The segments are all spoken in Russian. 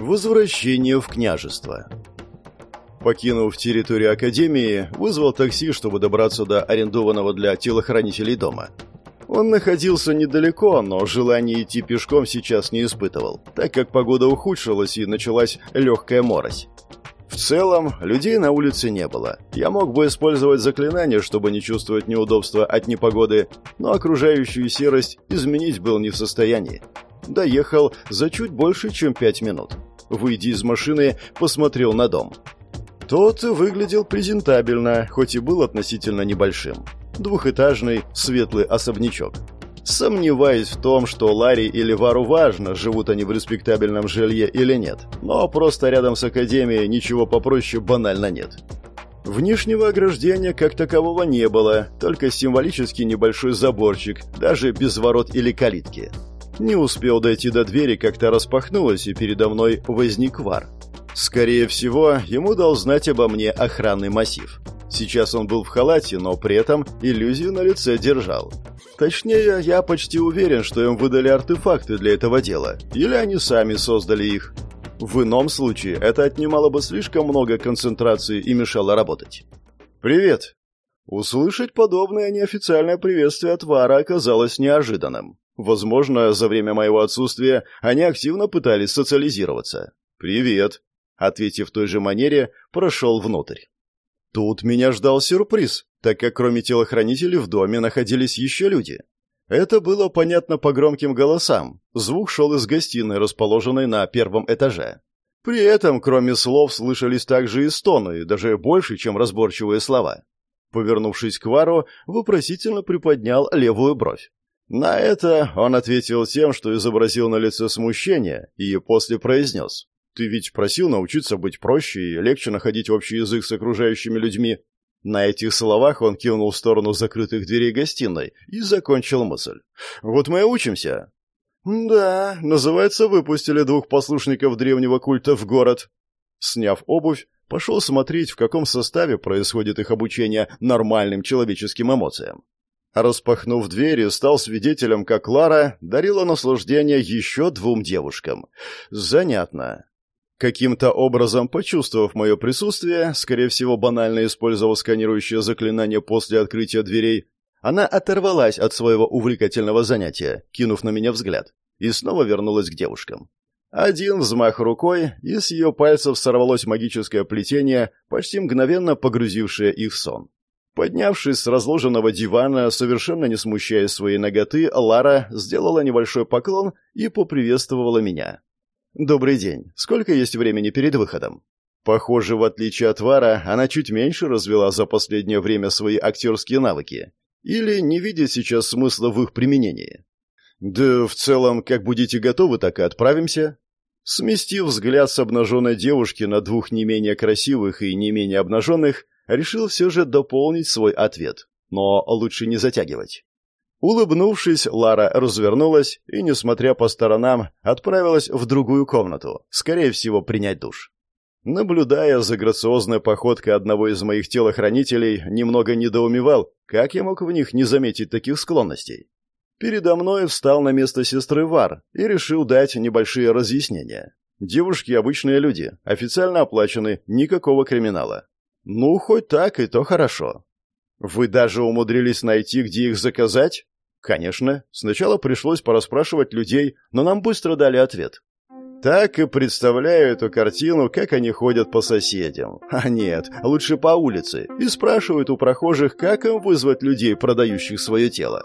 Возвращение в княжество. Покинув территорию Академии, вызвал такси, чтобы добраться до арендованного для телохранителей дома. Он находился недалеко, но желания идти пешком сейчас не испытывал, так как погода ухудшилась и началась легкая морось. В целом, людей на улице не было. Я мог бы использовать заклинание, чтобы не чувствовать неудобства от непогоды, но окружающую серость изменить был не в состоянии. Доехал за чуть больше, чем пять минут. Выйдя из машины, посмотрел на дом. Тот выглядел презентабельно, хоть и был относительно небольшим. Двухэтажный, светлый особнячок. Сомневаюсь в том, что Ларри или Вару важно, живут они в респектабельном жилье или нет. Но просто рядом с Академией ничего попроще банально нет. Внешнего ограждения как такового не было, только символический небольшой заборчик, даже без ворот или калитки. Не успел дойти до двери, как-то распахнулась, и передо мной возник Вар. Скорее всего, ему дал знать обо мне охранный массив. Сейчас он был в халате, но при этом иллюзию на лице держал. Точнее, я почти уверен, что им выдали артефакты для этого дела, или они сами создали их. В ином случае это отнимало бы слишком много концентрации и мешало работать. «Привет!» Услышать подобное неофициальное приветствие от Вара оказалось неожиданным. Возможно, за время моего отсутствия они активно пытались социализироваться. «Привет!» Ответив в той же манере, прошел внутрь. Тут меня ждал сюрприз, так как кроме телохранителей в доме находились еще люди. Это было понятно по громким голосам. Звук шел из гостиной, расположенной на первом этаже. При этом, кроме слов, слышались также и стоны, даже больше, чем разборчивые слова. Повернувшись к Вару, вопросительно приподнял левую бровь. На это он ответил тем, что изобразил на лице смущение, и после произнес. «Ты ведь просил научиться быть проще и легче находить общий язык с окружающими людьми». На этих словах он кивнул в сторону закрытых дверей гостиной и закончил мысль. «Вот мы и учимся». «Да, называется, выпустили двух послушников древнего культа в город». Сняв обувь, пошел смотреть, в каком составе происходит их обучение нормальным человеческим эмоциям. Распахнув двери, стал свидетелем, как Лара дарила наслаждение еще двум девушкам. Занятно. Каким-то образом, почувствовав мое присутствие, скорее всего, банально использовав сканирующее заклинание после открытия дверей, она оторвалась от своего увлекательного занятия, кинув на меня взгляд, и снова вернулась к девушкам. Один взмах рукой, и с ее пальцев сорвалось магическое плетение, почти мгновенно погрузившее их в сон. Поднявшись с разложенного дивана, совершенно не смущая своей ноготы, Лара сделала небольшой поклон и поприветствовала меня. «Добрый день. Сколько есть времени перед выходом?» Похоже, в отличие от Вара, она чуть меньше развела за последнее время свои актерские навыки. Или не видит сейчас смысла в их применении. «Да в целом, как будете готовы, так и отправимся». Сместив взгляд с обнаженной девушки на двух не менее красивых и не менее обнаженных, решил все же дополнить свой ответ, но лучше не затягивать. Улыбнувшись, Лара развернулась и, несмотря по сторонам, отправилась в другую комнату, скорее всего, принять душ. Наблюдая за грациозной походкой одного из моих телохранителей, немного недоумевал, как я мог в них не заметить таких склонностей. Передо мной встал на место сестры Вар и решил дать небольшие разъяснения. Девушки обычные люди, официально оплачены, никакого криминала. Ну, хоть так, и то хорошо. Вы даже умудрились найти, где их заказать? Конечно. Сначала пришлось порасспрашивать людей, но нам быстро дали ответ. Так и представляю эту картину, как они ходят по соседям. А нет, лучше по улице, и спрашивают у прохожих, как им вызвать людей, продающих свое тело.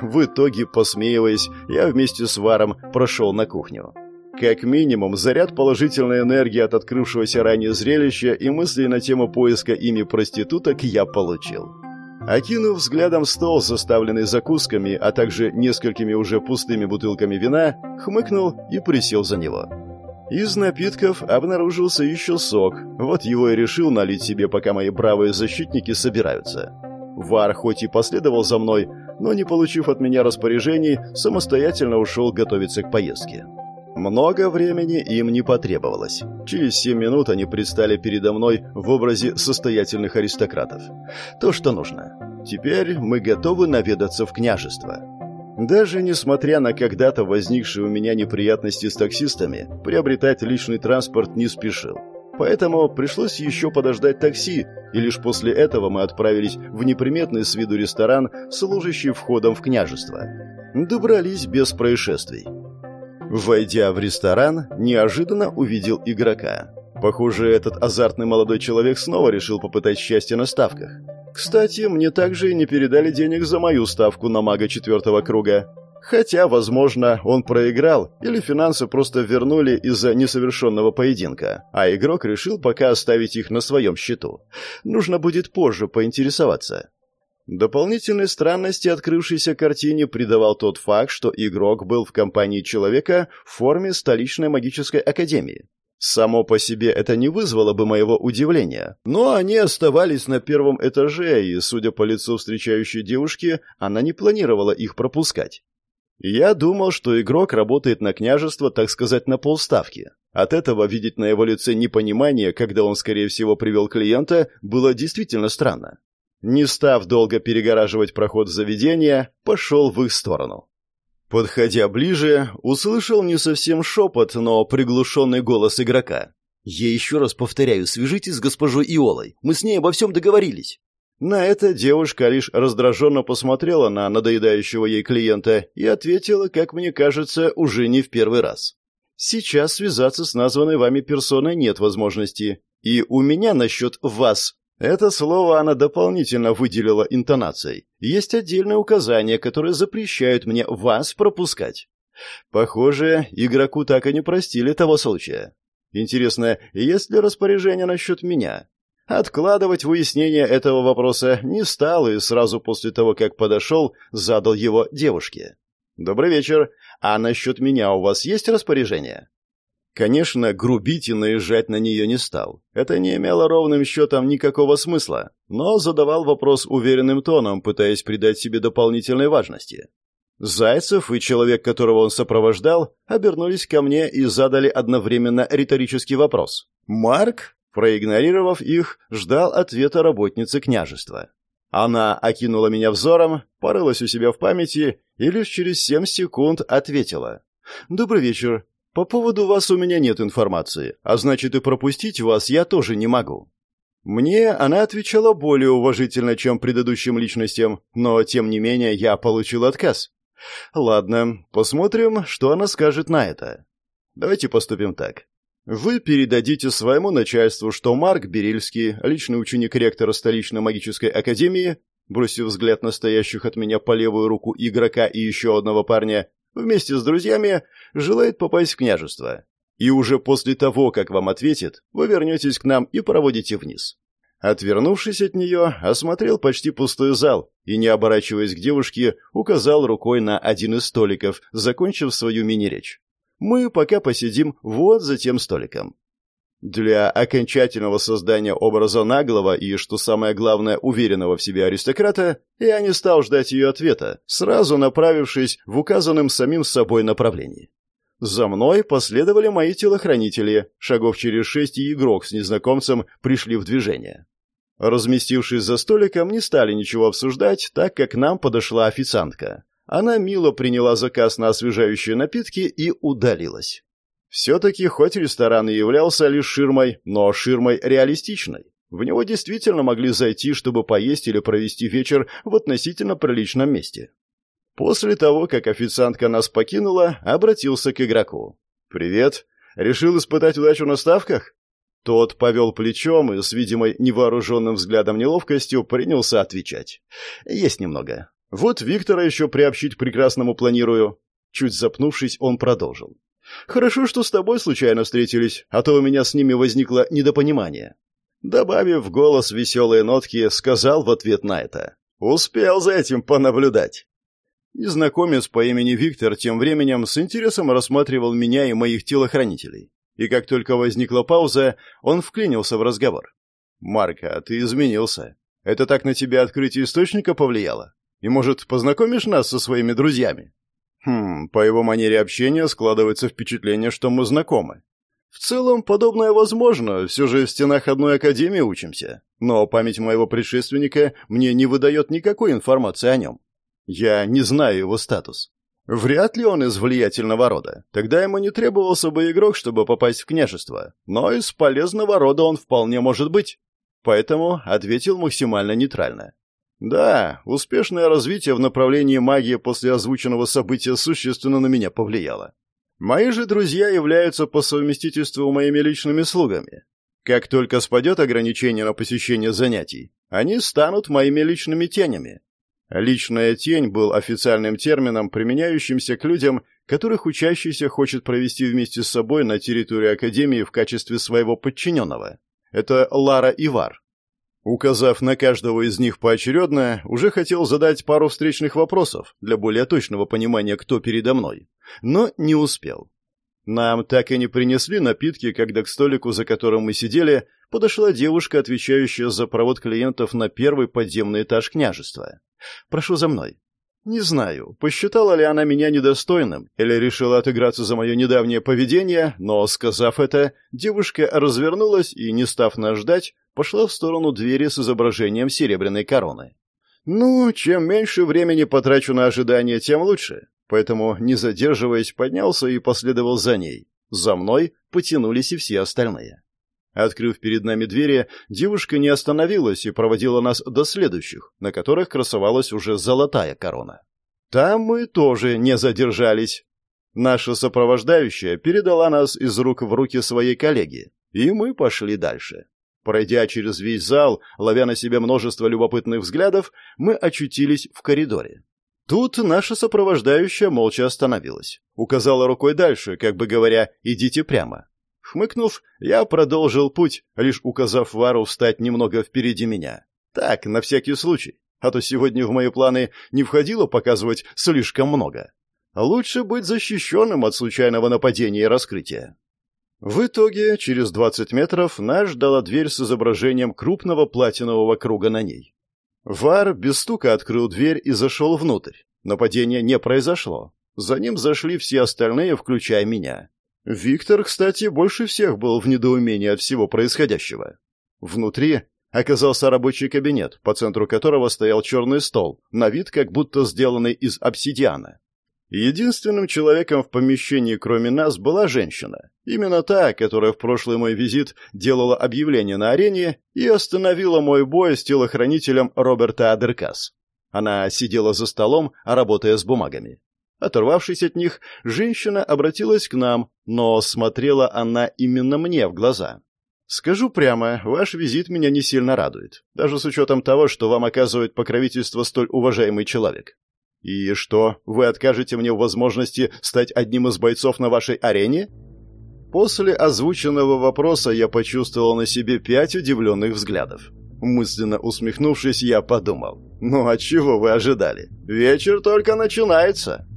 В итоге, посмеиваясь, я вместе с Варом прошел на кухню. Как минимум, заряд положительной энергии от открывшегося ранее зрелища и мыслей на тему поиска ими проституток я получил. Окинув взглядом стол, заставленный закусками, а также несколькими уже пустыми бутылками вина, хмыкнул и присел за него. Из напитков обнаружился еще сок, вот его и решил налить себе, пока мои бравые защитники собираются. Вар хоть и последовал за мной, но, не получив от меня распоряжений, самостоятельно ушел готовиться к поездке. Много времени им не потребовалось. Через семь минут они предстали передо мной в образе состоятельных аристократов. То, что нужно. Теперь мы готовы наведаться в княжество. Даже несмотря на когда-то возникшие у меня неприятности с таксистами, приобретать личный транспорт не спешил. Поэтому пришлось еще подождать такси, и лишь после этого мы отправились в неприметный с виду ресторан, служащий входом в княжество. Добрались без происшествий. Войдя в ресторан, неожиданно увидел игрока. Похоже, этот азартный молодой человек снова решил попытать счастье на ставках. Кстати, мне также и не передали денег за мою ставку на мага четвертого круга. Хотя, возможно, он проиграл, или финансы просто вернули из-за несовершенного поединка, а игрок решил пока оставить их на своем счету. Нужно будет позже поинтересоваться. Дополнительной странности открывшейся картине придавал тот факт, что игрок был в компании человека в форме столичной магической академии. Само по себе это не вызвало бы моего удивления, но они оставались на первом этаже, и, судя по лицу встречающей девушки, она не планировала их пропускать. Я думал, что игрок работает на княжество, так сказать, на полставки. От этого видеть на его лице непонимание, когда он, скорее всего, привел клиента, было действительно странно. Не став долго перегораживать проход в заведение, пошел в их сторону. Подходя ближе, услышал не совсем шепот, но приглушенный голос игрока. «Я еще раз повторяю, свяжитесь с госпожой Иолой. Мы с ней обо всем договорились». На это девушка лишь раздраженно посмотрела на надоедающего ей клиента и ответила, как мне кажется, уже не в первый раз. «Сейчас связаться с названной вами персоной нет возможности. И у меня насчет вас это слово она дополнительно выделила интонацией. Есть отдельные указания, которые запрещают мне вас пропускать. Похоже, игроку так и не простили того случая. Интересно, есть ли распоряжение насчет меня? Откладывать выяснение этого вопроса не стал и сразу после того, как подошел, задал его девушке. «Добрый вечер. А насчет меня у вас есть распоряжение?» Конечно, грубить и наезжать на нее не стал. Это не имело ровным счетом никакого смысла, но задавал вопрос уверенным тоном, пытаясь придать себе дополнительной важности. Зайцев и человек, которого он сопровождал, обернулись ко мне и задали одновременно риторический вопрос. «Марк?» Проигнорировав их, ждал ответа работницы княжества. Она окинула меня взором, порылась у себя в памяти и лишь через семь секунд ответила. «Добрый вечер. По поводу вас у меня нет информации, а значит и пропустить вас я тоже не могу. Мне она отвечала более уважительно, чем предыдущим личностям, но тем не менее я получил отказ. Ладно, посмотрим, что она скажет на это. Давайте поступим так. Вы передадите своему начальству, что Марк Берильский, личный ученик ректора столичной магической академии, бросив взгляд на стоящих от меня по левую руку игрока и еще одного парня, вместе с друзьями желает попасть в княжество. И уже после того, как вам ответит, вы вернетесь к нам и проводите вниз. Отвернувшись от нее, осмотрел почти пустой зал и, не оборачиваясь к девушке, указал рукой на один из столиков, закончив свою мини-речь. «Мы пока посидим вот за тем столиком. Для окончательного создания образа наглого и, что самое главное, уверенного в себе аристократа, я не стал ждать ее ответа, сразу направившись в указанном самим собой направлении. За мной последовали мои телохранители, шагов через шесть и игрок с незнакомцем пришли в движение. Разместившись за столиком, не стали ничего обсуждать, так как к нам подошла официантка. Она мило приняла заказ на освежающие напитки и удалилась. Все-таки хоть ресторан и являлся лишь ширмой, но ширмой реалистичной. В него действительно могли зайти, чтобы поесть или провести вечер в относительно приличном месте. После того, как официантка нас покинула, обратился к игроку. «Привет. Решил испытать удачу на ставках?» Тот повел плечом и с видимой невооруженным взглядом неловкостью принялся отвечать. «Есть немного. Вот Виктора еще приобщить прекрасному планирую». Чуть запнувшись, он продолжил. Хорошо, что с тобой случайно встретились, а то у меня с ними возникло недопонимание». Добавив в голос веселые нотки, сказал в ответ на это. «Успел за этим понаблюдать». Незнакомец по имени Виктор тем временем с интересом рассматривал меня и моих телохранителей. И как только возникла пауза, он вклинился в разговор. «Марка, ты изменился. Это так на тебя открытие источника повлияло? И, может, познакомишь нас со своими друзьями?» Хм, по его манере общения складывается впечатление, что мы знакомы. В целом, подобное возможно, все же в стенах одной академии учимся. Но память моего предшественника мне не выдает никакой информации о нем. Я не знаю его статус. Вряд ли он из влиятельного рода. Тогда ему не требовался бы игрок, чтобы попасть в княжество. Но из полезного рода он вполне может быть. Поэтому ответил максимально нейтрально. Да, успешное развитие в направлении магии после озвученного события существенно на меня повлияло. Мои же друзья являются по совместительству моими личными слугами. Как только спадет ограничение на посещение занятий, они станут моими личными тенями. Личная тень был официальным термином, применяющимся к людям, которых учащийся хочет провести вместе с собой на территории Академии в качестве своего подчиненного. Это Лара Ивар. Указав на каждого из них поочередно, уже хотел задать пару встречных вопросов для более точного понимания, кто передо мной, но не успел. Нам так и не принесли напитки, когда к столику, за которым мы сидели, подошла девушка, отвечающая за провод клиентов на первый подземный этаж княжества. «Прошу за мной». Не знаю, посчитала ли она меня недостойным или решила отыграться за мое недавнее поведение, но, сказав это, девушка развернулась и, не став нас ждать, пошла в сторону двери с изображением серебряной короны. Ну, чем меньше времени потрачу на ожидание, тем лучше. Поэтому, не задерживаясь, поднялся и последовал за ней. За мной потянулись и все остальные. Открыв перед нами двери, девушка не остановилась и проводила нас до следующих, на которых красовалась уже золотая корона. Там мы тоже не задержались. Наша сопровождающая передала нас из рук в руки своей коллеги, и мы пошли дальше. Пройдя через весь зал, ловя на себе множество любопытных взглядов, мы очутились в коридоре. Тут наша сопровождающая молча остановилась. Указала рукой дальше, как бы говоря, идите прямо. Хмыкнув, я продолжил путь, лишь указав Вару встать немного впереди меня. Так, на всякий случай, а то сегодня в мои планы не входило показывать слишком много. Лучше быть защищенным от случайного нападения и раскрытия. В итоге, через 20 метров нас ждала дверь с изображением крупного платинового круга на ней. Вар без стука открыл дверь и зашел внутрь. Нападения не произошло. За ним зашли все остальные, включая меня. Виктор, кстати, больше всех был в недоумении от всего происходящего. Внутри оказался рабочий кабинет, по центру которого стоял черный стол, на вид как будто сделанный из обсидиана. Единственным человеком в помещении, кроме нас, была женщина. Именно та, которая в прошлый мой визит делала объявление на арене и остановила мой бой с телохранителем Роберта Адеркас. Она сидела за столом, работая с бумагами. Оторвавшись от них, женщина обратилась к нам, но смотрела она именно мне в глаза. «Скажу прямо, ваш визит меня не сильно радует, даже с учетом того, что вам оказывает покровительство столь уважаемый человек. И что, вы откажете мне в возможности стать одним из бойцов на вашей арене?» После озвученного вопроса я почувствовал на себе пять удивленных взглядов. Мысленно усмехнувшись, я подумал, «Ну а чего вы ожидали? Вечер только начинается!»